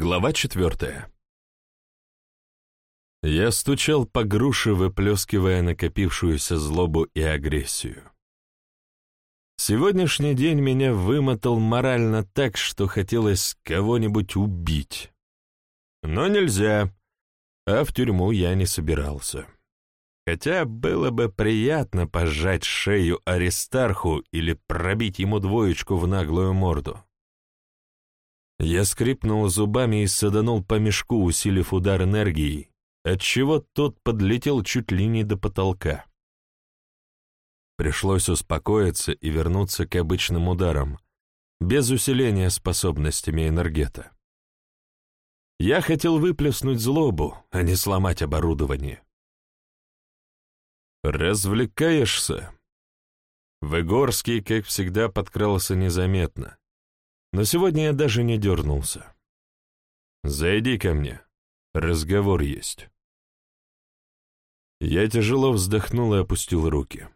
Глава четвертая. Я стучал по груше, выплескивая накопившуюся злобу и агрессию. Сегодняшний день меня вымотал морально так, что хотелось кого-нибудь убить. Но нельзя, а в тюрьму я не собирался. Хотя было бы приятно пожать шею Аристарху или пробить ему двоечку в наглую морду. Я скрипнул зубами и саданул по мешку, усилив удар энергией, отчего тот подлетел чуть ли не до потолка. Пришлось успокоиться и вернуться к обычным ударам, без усиления способностями энергета. Я хотел выплеснуть злобу, а не сломать оборудование. «Развлекаешься?» Выгорский, как всегда, подкрался незаметно, но сегодня я даже не дернулся. «Зайди ко мне. Разговор есть». Я тяжело вздохнул и опустил руки.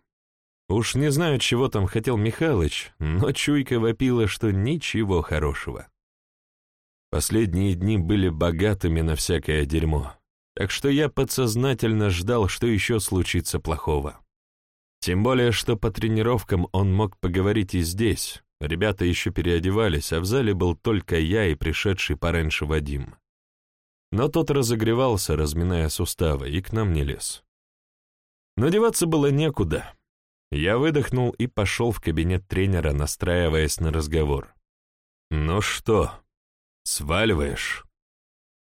Уж не знаю, чего там хотел Михалыч, но чуйка вопила, что ничего хорошего. Последние дни были богатыми на всякое дерьмо, так что я подсознательно ждал, что еще случится плохого. Тем более, что по тренировкам он мог поговорить и здесь, Ребята еще переодевались, а в зале был только я и пришедший пораньше Вадим. Но тот разогревался, разминая суставы, и к нам не лез. Надеваться было некуда. Я выдохнул и пошел в кабинет тренера, настраиваясь на разговор. «Ну что, сваливаешь?»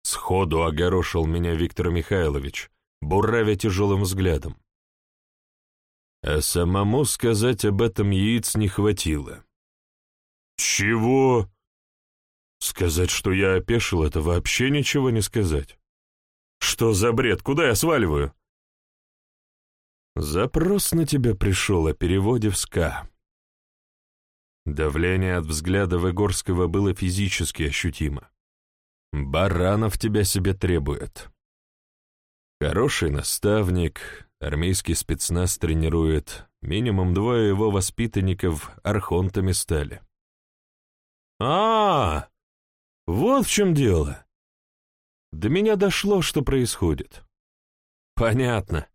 Сходу огорошил меня Виктор Михайлович, буравя тяжелым взглядом. А самому сказать об этом яиц не хватило. «Чего?» «Сказать, что я опешил, это вообще ничего не сказать. Что за бред? Куда я сваливаю?» «Запрос на тебя пришел о переводе в СКА». Давление от взгляда Выгорского было физически ощутимо. «Баранов тебя себе требует». Хороший наставник, армейский спецназ тренирует, минимум двое его воспитанников архонтами стали. А, вот в чем дело. До меня дошло, что происходит. Понятно.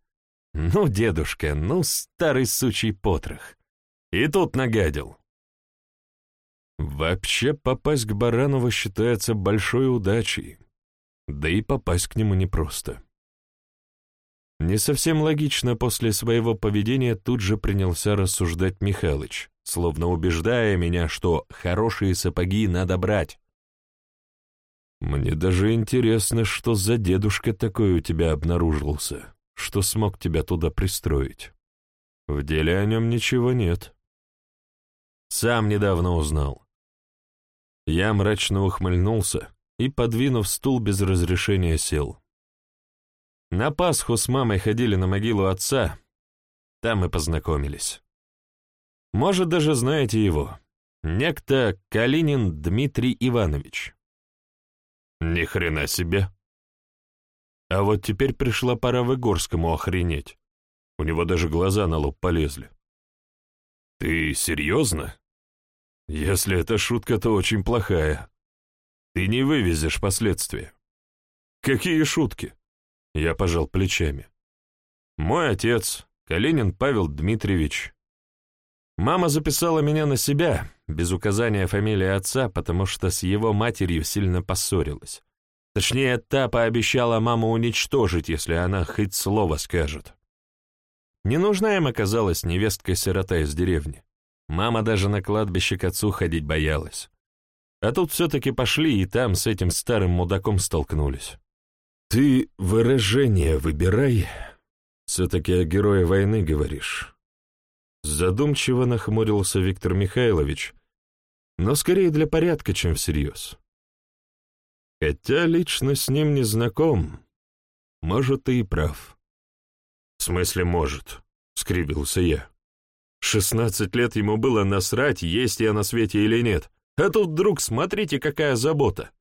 Ну, дедушка, ну, старый сучий потрох. И тут нагадил. Вообще попасть к Баранову считается большой удачей. Да и попасть к нему непросто. Не совсем логично после своего поведения тут же принялся рассуждать Михалыч словно убеждая меня, что хорошие сапоги надо брать. Мне даже интересно, что за дедушка такой у тебя обнаружился, что смог тебя туда пристроить. В деле о нем ничего нет. Сам недавно узнал. Я мрачно ухмыльнулся и, подвинув стул без разрешения, сел. На Пасху с мамой ходили на могилу отца, там и познакомились. Может, даже знаете его. Некто Калинин Дмитрий Иванович. Ни хрена себе. А вот теперь пришла пора Выгорскому охренеть. У него даже глаза на лоб полезли. Ты серьезно? Если это шутка, то очень плохая. Ты не вывезешь последствия. Какие шутки? Я пожал плечами. Мой отец, Калинин Павел Дмитриевич, Мама записала меня на себя, без указания фамилии отца, потому что с его матерью сильно поссорилась. Точнее, та пообещала маму уничтожить, если она хоть слово скажет. Не нужна им оказалась невестка-сирота из деревни. Мама даже на кладбище к отцу ходить боялась. А тут все-таки пошли и там с этим старым мудаком столкнулись. «Ты выражение выбирай. Все-таки о герое войны говоришь. Задумчиво нахмурился Виктор Михайлович, но скорее для порядка, чем всерьез. Хотя лично с ним не знаком. Может, ты и прав. В смысле, может, — скривился я. Шестнадцать лет ему было насрать, есть я на свете или нет. А тут вдруг, смотрите, какая забота.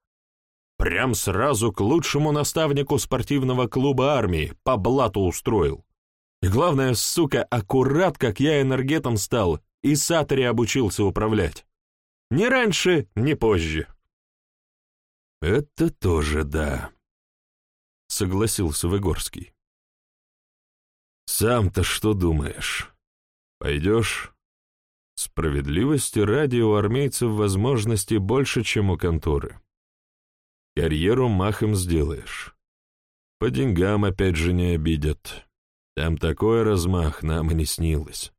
Прям сразу к лучшему наставнику спортивного клуба армии по блату устроил. И главное, сука, аккурат, как я энергетом стал, и Сатори обучился управлять. Ни раньше, ни позже. «Это тоже да», — согласился Выгорский. «Сам-то что думаешь? Пойдешь?» Справедливости ради у армейцев возможностей больше, чем у конторы. Карьеру махом сделаешь. По деньгам опять же не обидят. Там такой размах нам и не снилось.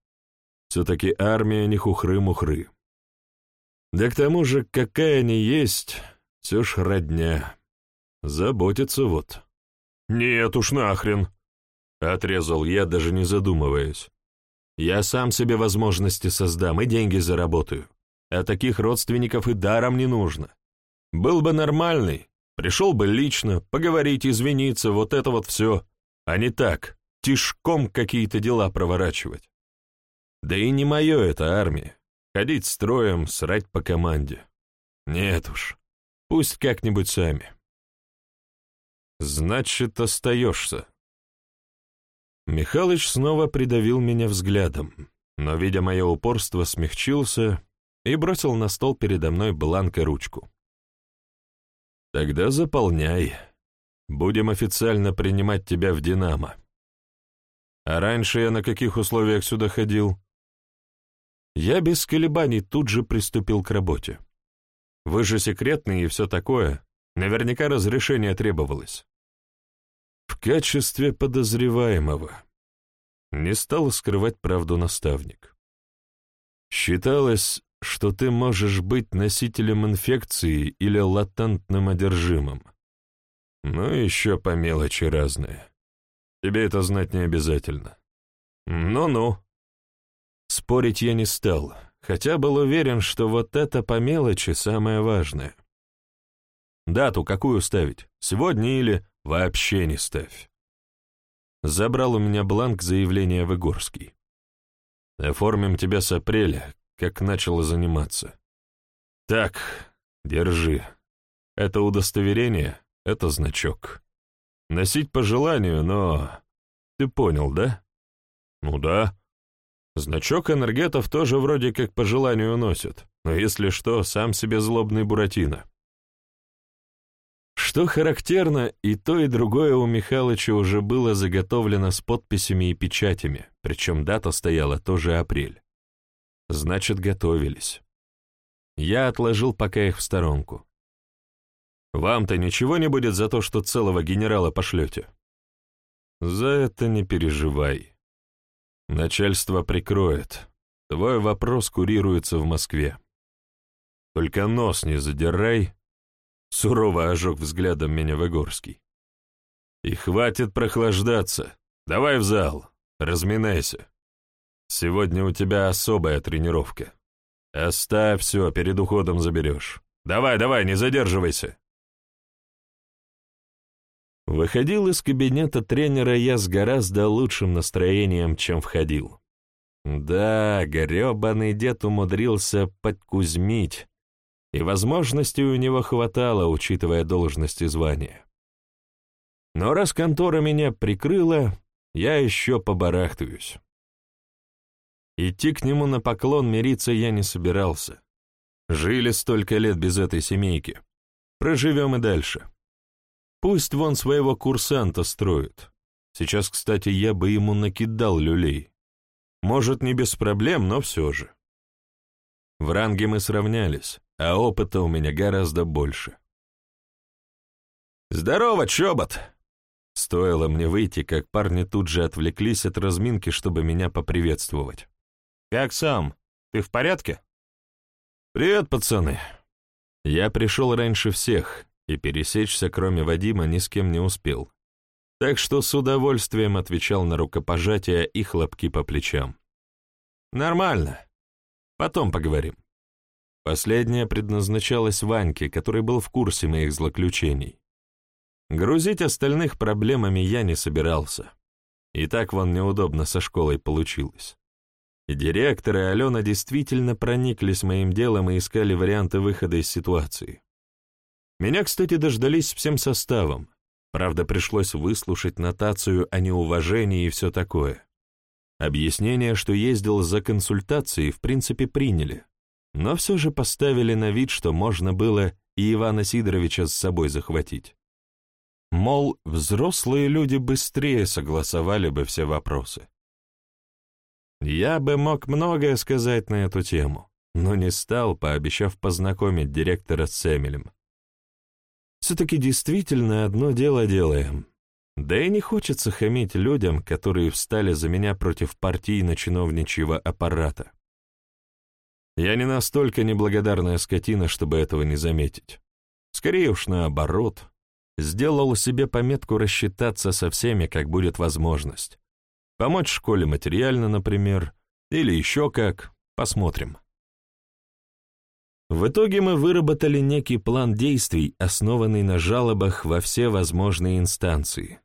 Все-таки армия не хухры-мухры. Да к тому же, какая они есть, все ж родня. Заботится вот. «Нет уж нахрен!» — отрезал я, даже не задумываясь. «Я сам себе возможности создам и деньги заработаю. А таких родственников и даром не нужно. Был бы нормальный, пришел бы лично, поговорить, извиниться, вот это вот все, а не так, тишком какие-то дела проворачивать. Да и не мое это армия. Ходить строем, срать по команде. Нет уж, пусть как-нибудь сами. Значит, остаешься. Михалыч снова придавил меня взглядом, но, видя мое упорство, смягчился и бросил на стол передо мной бланк и ручку. «Тогда заполняй. Будем официально принимать тебя в «Динамо». А раньше я на каких условиях сюда ходил?» Я без колебаний тут же приступил к работе. Вы же секретный и все такое. Наверняка разрешение требовалось. В качестве подозреваемого. Не стал скрывать правду наставник. Считалось, что ты можешь быть носителем инфекции или латентным одержимым. Ну, еще по мелочи разные. Тебе это знать не обязательно. Ну-ну. Спорить я не стал, хотя был уверен, что вот это по мелочи самое важное. Дату какую ставить? Сегодня или вообще не ставь? Забрал у меня бланк заявления в Игорский. Оформим тебя с апреля, как начала заниматься. Так, держи. Это удостоверение, это значок. Носить по желанию, но... Ты понял, да? Ну да. Значок энергетов тоже вроде как по желанию носят, но если что, сам себе злобный Буратино. Что характерно, и то, и другое у Михалыча уже было заготовлено с подписями и печатями, причем дата стояла тоже апрель. Значит, готовились. Я отложил пока их в сторонку. Вам-то ничего не будет за то, что целого генерала пошлете? За это не переживай. Начальство прикроет. Твой вопрос курируется в Москве. Только нос не задирай. Сурово ожег взглядом меня Выгорский. И хватит прохлаждаться. Давай в зал. Разминайся. Сегодня у тебя особая тренировка. Оставь все, перед уходом заберешь. Давай, давай, не задерживайся. Выходил из кабинета тренера я с гораздо лучшим настроением, чем входил. Да, грёбаный дед умудрился подкузмить, и возможностей у него хватало, учитывая должность и звание. Но раз контора меня прикрыла, я еще побарахтаюсь. Идти к нему на поклон мириться я не собирался. Жили столько лет без этой семейки. Проживем и дальше. Пусть вон своего курсанта строит. Сейчас, кстати, я бы ему накидал люлей. Может, не без проблем, но все же. В ранге мы сравнялись, а опыта у меня гораздо больше. «Здорово, чобот!» Стоило мне выйти, как парни тут же отвлеклись от разминки, чтобы меня поприветствовать. «Как сам? Ты в порядке?» «Привет, пацаны!» Я пришел раньше всех, и пересечься, кроме Вадима, ни с кем не успел. Так что с удовольствием отвечал на рукопожатия и хлопки по плечам. «Нормально. Потом поговорим». Последнее предназначалось Ваньке, который был в курсе моих злоключений. Грузить остальных проблемами я не собирался. И так вон неудобно со школой получилось. И директор и Алена действительно прониклись моим делом и искали варианты выхода из ситуации. Меня, кстати, дождались всем составом. Правда, пришлось выслушать нотацию о неуважении и все такое. Объяснение, что ездил за консультацией, в принципе, приняли, но все же поставили на вид, что можно было и Ивана Сидоровича с собой захватить. Мол, взрослые люди быстрее согласовали бы все вопросы. Я бы мог многое сказать на эту тему, но не стал, пообещав познакомить директора с Эмилем. Все-таки действительно одно дело делаем. Да и не хочется хамить людям, которые встали за меня против партийно-чиновничьего аппарата. Я не настолько неблагодарная скотина, чтобы этого не заметить. Скорее уж наоборот. Сделал себе пометку рассчитаться со всеми, как будет возможность. Помочь школе материально, например, или еще как, посмотрим. В итоге мы выработали некий план действий, основанный на жалобах во все возможные инстанции.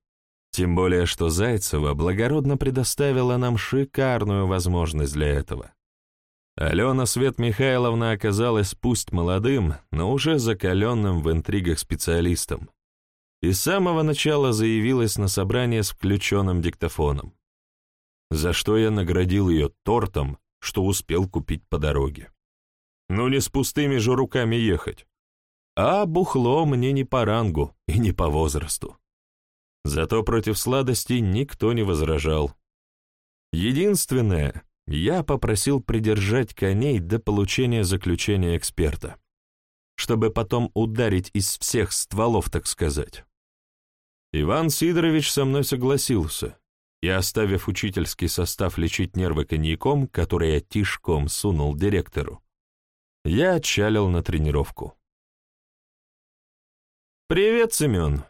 Тем более, что Зайцева благородно предоставила нам шикарную возможность для этого. Алена Свет Михайловна оказалась пусть молодым, но уже закаленным в интригах специалистом. И с самого начала заявилась на собрание с включенным диктофоном. За что я наградил ее тортом, что успел купить по дороге. Ну не с пустыми же руками ехать. А бухло мне не по рангу и не по возрасту. Зато против сладостей никто не возражал. Единственное, я попросил придержать коней до получения заключения эксперта, чтобы потом ударить из всех стволов, так сказать. Иван Сидорович со мной согласился, и, оставив учительский состав лечить нервы коньяком, который я тишком сунул директору, я отчалил на тренировку. «Привет, Семен!»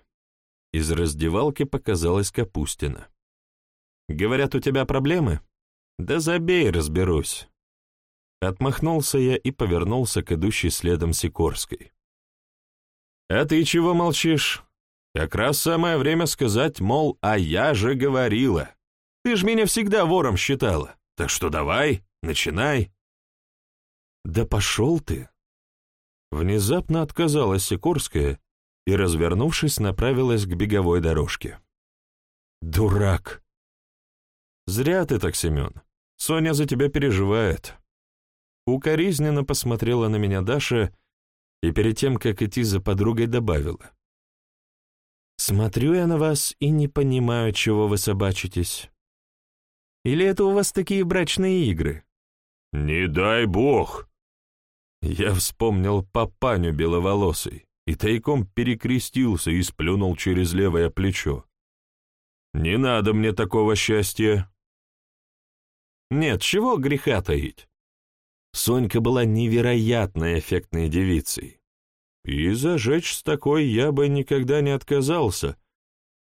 Из раздевалки показалась Капустина. «Говорят, у тебя проблемы?» «Да забей, разберусь». Отмахнулся я и повернулся к идущей следом Сикорской. «А ты чего молчишь? Как раз самое время сказать, мол, а я же говорила. Ты ж меня всегда вором считала. Так что давай, начинай». «Да пошел ты!» Внезапно отказалась Сикорская и, развернувшись, направилась к беговой дорожке. «Дурак!» «Зря ты так, Семен. Соня за тебя переживает». Укоризненно посмотрела на меня Даша и перед тем, как идти за подругой, добавила. «Смотрю я на вас и не понимаю, чего вы собачитесь. Или это у вас такие брачные игры?» «Не дай бог!» Я вспомнил папаню беловолосый и тайком перекрестился и сплюнул через левое плечо. «Не надо мне такого счастья!» Нет, чего греха таить. Сонька была невероятно эффектной девицей. И зажечь с такой я бы никогда не отказался.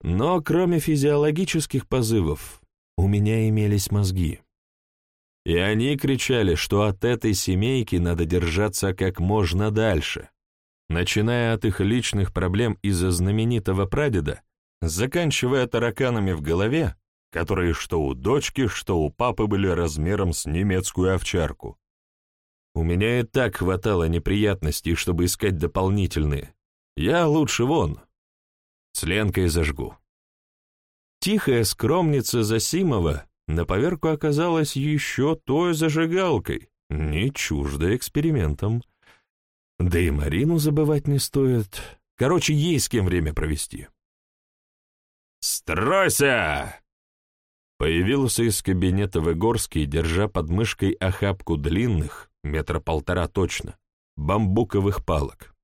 Но кроме физиологических позывов, у меня имелись мозги. И они кричали, что от этой семейки надо держаться как можно дальше начиная от их личных проблем из-за знаменитого прадеда, заканчивая тараканами в голове, которые что у дочки, что у папы были размером с немецкую овчарку. У меня и так хватало неприятностей, чтобы искать дополнительные. Я лучше вон. С Ленкой зажгу. Тихая скромница Засимова на поверку оказалась еще той зажигалкой, не чуждой экспериментом. Да и Марину забывать не стоит. Короче, есть с кем время провести. «Стройся!» Появился из кабинета Выгорский, держа под мышкой охапку длинных, метра полтора точно, бамбуковых палок.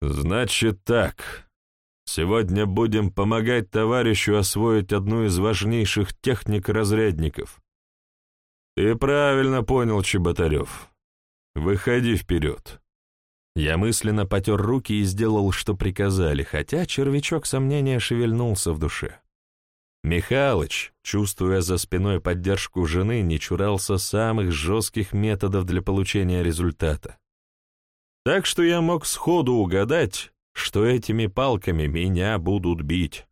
«Значит так. Сегодня будем помогать товарищу освоить одну из важнейших техник разрядников. Ты правильно понял, Чеботарев. «Выходи вперед». Я мысленно потер руки и сделал, что приказали, хотя червячок сомнения шевельнулся в душе. Михалыч, чувствуя за спиной поддержку жены, не чурался самых жестких методов для получения результата. Так что я мог сходу угадать, что этими палками меня будут бить.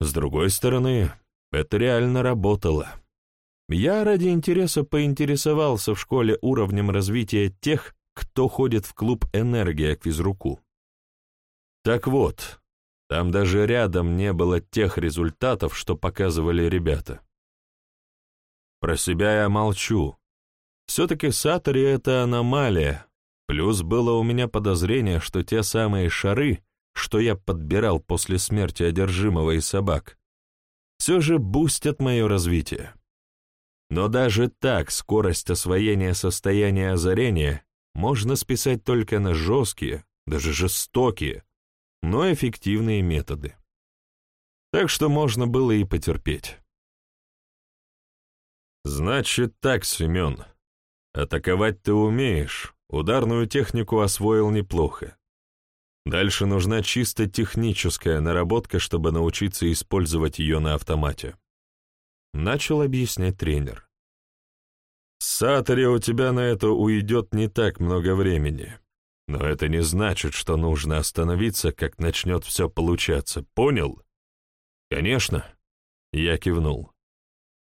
С другой стороны, это реально работало. Я ради интереса поинтересовался в школе уровнем развития тех, кто ходит в клуб «Энергия» к физруку. Так вот, там даже рядом не было тех результатов, что показывали ребята. Про себя я молчу. Все-таки Сатори — это аномалия, Плюс было у меня подозрение, что те самые шары, что я подбирал после смерти одержимого и собак, все же бустят мое развитие. Но даже так скорость освоения состояния озарения можно списать только на жесткие, даже жестокие, но эффективные методы. Так что можно было и потерпеть. «Значит так, Семен, атаковать ты умеешь, ударную технику освоил неплохо. Дальше нужна чисто техническая наработка, чтобы научиться использовать ее на автомате. Начал объяснять тренер. Сатори у тебя на это уйдет не так много времени. Но это не значит, что нужно остановиться, как начнет все получаться. Понял? Конечно. Я кивнул.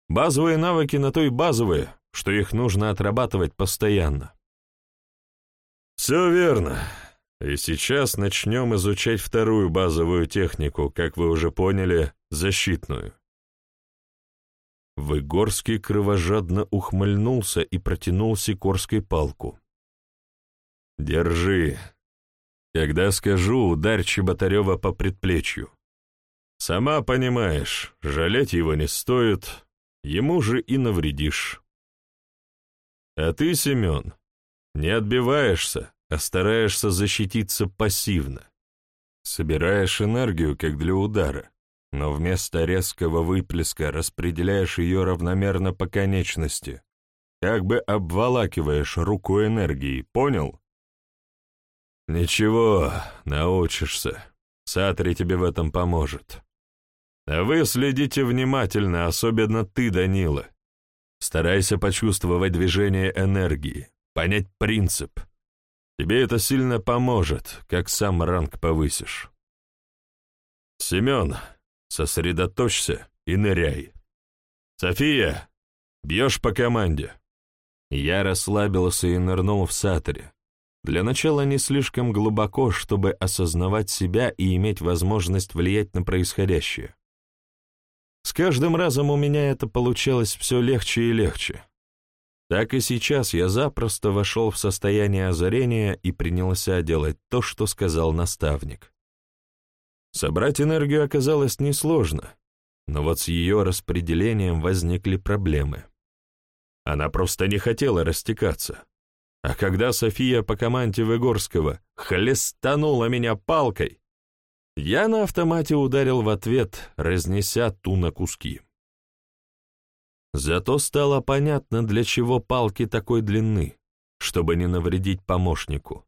Базовые навыки на то и базовые, что их нужно отрабатывать постоянно. Все верно. И сейчас начнем изучать вторую базовую технику, как вы уже поняли, защитную. Выгорский кровожадно ухмыльнулся и протянул Сикорской палку. «Держи. Когда скажу, ударь Чеботарева по предплечью. Сама понимаешь, жалеть его не стоит, ему же и навредишь. А ты, Семен, не отбиваешься, а стараешься защититься пассивно. Собираешь энергию, как для удара, но вместо резкого выплеска распределяешь ее равномерно по конечности, как бы обволакиваешь руку энергией, понял? Ничего, научишься. Сатри тебе в этом поможет. А вы следите внимательно, особенно ты, Данила. Старайся почувствовать движение энергии, понять принцип — Тебе это сильно поможет, как сам ранг повысишь. Семен, сосредоточься и ныряй. София, бьешь по команде. Я расслабился и нырнул в саторе. Для начала не слишком глубоко, чтобы осознавать себя и иметь возможность влиять на происходящее. С каждым разом у меня это получалось все легче и легче. Так и сейчас я запросто вошел в состояние озарения и принялся делать то, что сказал наставник. Собрать энергию оказалось несложно, но вот с ее распределением возникли проблемы. Она просто не хотела растекаться. А когда София по команде Выгорского хлестанула меня палкой, я на автомате ударил в ответ, разнеся ту на куски. Зато стало понятно, для чего палки такой длины, чтобы не навредить помощнику.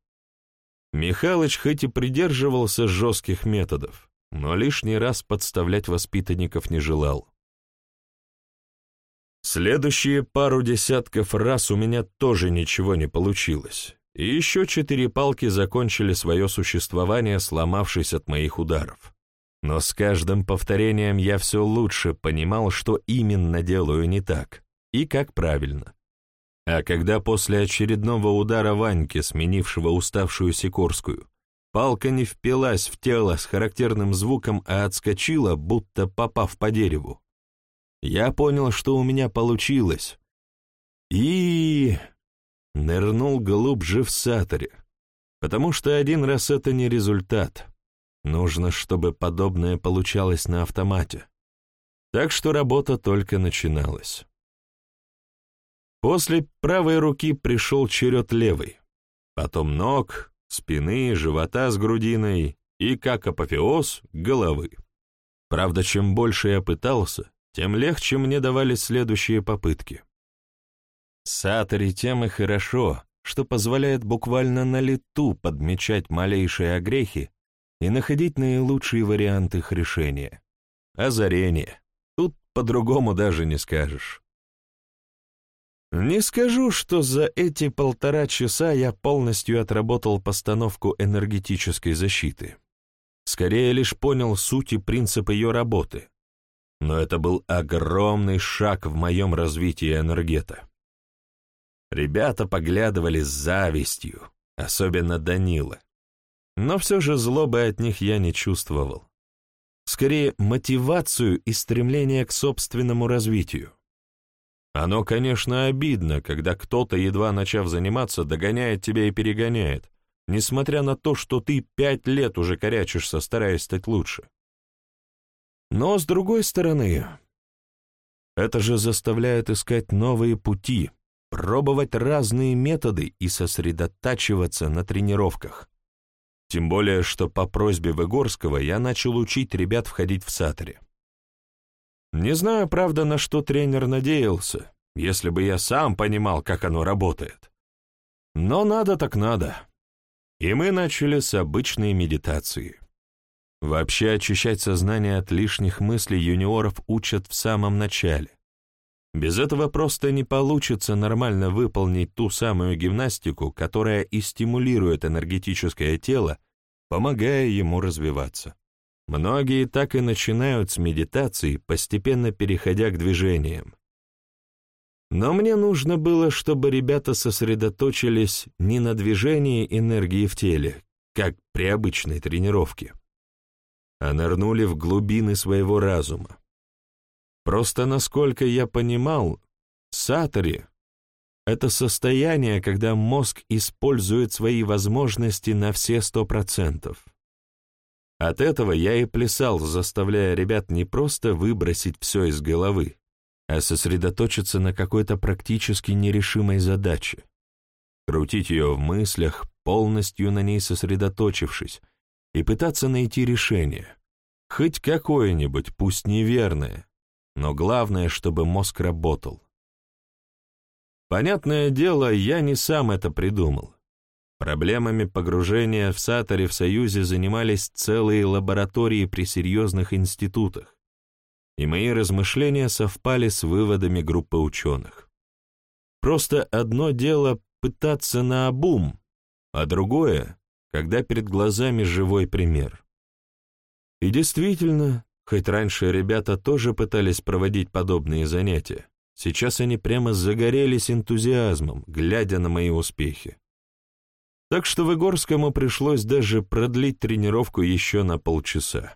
Михалыч хоть и придерживался жестких методов, но лишний раз подставлять воспитанников не желал. Следующие пару десятков раз у меня тоже ничего не получилось, и еще четыре палки закончили свое существование, сломавшись от моих ударов. Но с каждым повторением я все лучше понимал, что именно делаю не так и как правильно. А когда после очередного удара Ваньки, сменившего уставшую Сикорскую, палка не впилась в тело с характерным звуком, а отскочила, будто попав по дереву, я понял, что у меня получилось. И... нырнул глубже в саторе, потому что один раз это не результат — Нужно, чтобы подобное получалось на автомате. Так что работа только начиналась. После правой руки пришел черед левой, потом ног, спины, живота с грудиной и, как апофеоз, головы. Правда, чем больше я пытался, тем легче мне давались следующие попытки. Сатори тем и хорошо, что позволяет буквально на лету подмечать малейшие огрехи и находить наилучшие варианты их решения. Озарение. Тут по-другому даже не скажешь. Не скажу, что за эти полтора часа я полностью отработал постановку энергетической защиты. Скорее лишь понял суть и принцип ее работы. Но это был огромный шаг в моем развитии энергета. Ребята поглядывали с завистью, особенно Данила. Но все же злобы от них я не чувствовал. Скорее, мотивацию и стремление к собственному развитию. Оно, конечно, обидно, когда кто-то, едва начав заниматься, догоняет тебя и перегоняет, несмотря на то, что ты пять лет уже корячишься, стараясь стать лучше. Но, с другой стороны, это же заставляет искать новые пути, пробовать разные методы и сосредотачиваться на тренировках. Тем более, что по просьбе Выгорского я начал учить ребят входить в саторе. Не знаю, правда, на что тренер надеялся, если бы я сам понимал, как оно работает. Но надо так надо. И мы начали с обычной медитации. Вообще очищать сознание от лишних мыслей юниоров учат в самом начале. Без этого просто не получится нормально выполнить ту самую гимнастику, которая и стимулирует энергетическое тело, помогая ему развиваться. Многие так и начинают с медитации, постепенно переходя к движениям. Но мне нужно было, чтобы ребята сосредоточились не на движении энергии в теле, как при обычной тренировке, а нырнули в глубины своего разума. Просто, насколько я понимал, сатори — это состояние, когда мозг использует свои возможности на все сто процентов. От этого я и плясал, заставляя ребят не просто выбросить все из головы, а сосредоточиться на какой-то практически нерешимой задаче. Крутить ее в мыслях, полностью на ней сосредоточившись, и пытаться найти решение. Хоть какое-нибудь, пусть неверное, но главное, чтобы мозг работал. Понятное дело, я не сам это придумал. Проблемами погружения в Саторе в Союзе занимались целые лаборатории при серьезных институтах, и мои размышления совпали с выводами группы ученых. Просто одно дело пытаться на обум, а другое, когда перед глазами живой пример. И действительно, Хоть раньше ребята тоже пытались проводить подобные занятия, сейчас они прямо загорелись энтузиазмом, глядя на мои успехи. Так что Выгорскому пришлось даже продлить тренировку еще на полчаса.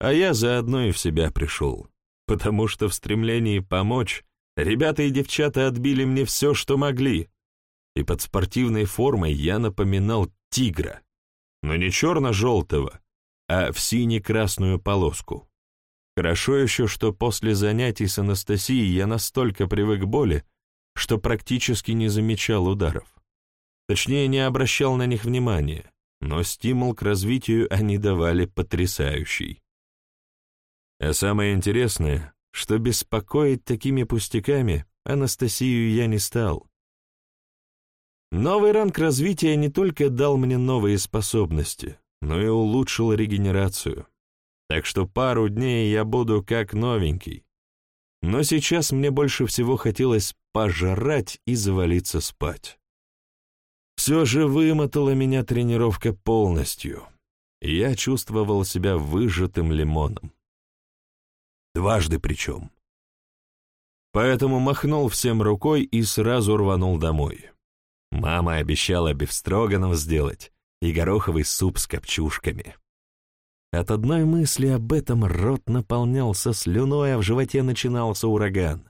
А я заодно и в себя пришел, потому что в стремлении помочь ребята и девчата отбили мне все, что могли, и под спортивной формой я напоминал тигра, но не черно-желтого, а в сине-красную полоску. Хорошо еще, что после занятий с Анастасией я настолько привык к боли, что практически не замечал ударов. Точнее, не обращал на них внимания, но стимул к развитию они давали потрясающий. А самое интересное, что беспокоить такими пустяками Анастасию я не стал. Новый ранг развития не только дал мне новые способности, но и улучшил регенерацию. Так что пару дней я буду как новенький. Но сейчас мне больше всего хотелось пожрать и завалиться спать. Все же вымотала меня тренировка полностью, я чувствовал себя выжатым лимоном. Дважды причем. Поэтому махнул всем рукой и сразу рванул домой. Мама обещала бифстроганов сделать, и гороховый суп с копчушками. От одной мысли об этом рот наполнялся слюной, а в животе начинался ураган.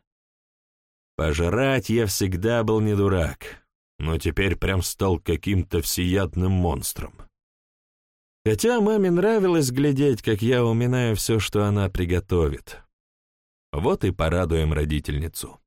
Пожрать я всегда был не дурак, но теперь прям стал каким-то всеядным монстром. Хотя маме нравилось глядеть, как я уминаю все, что она приготовит. Вот и порадуем родительницу.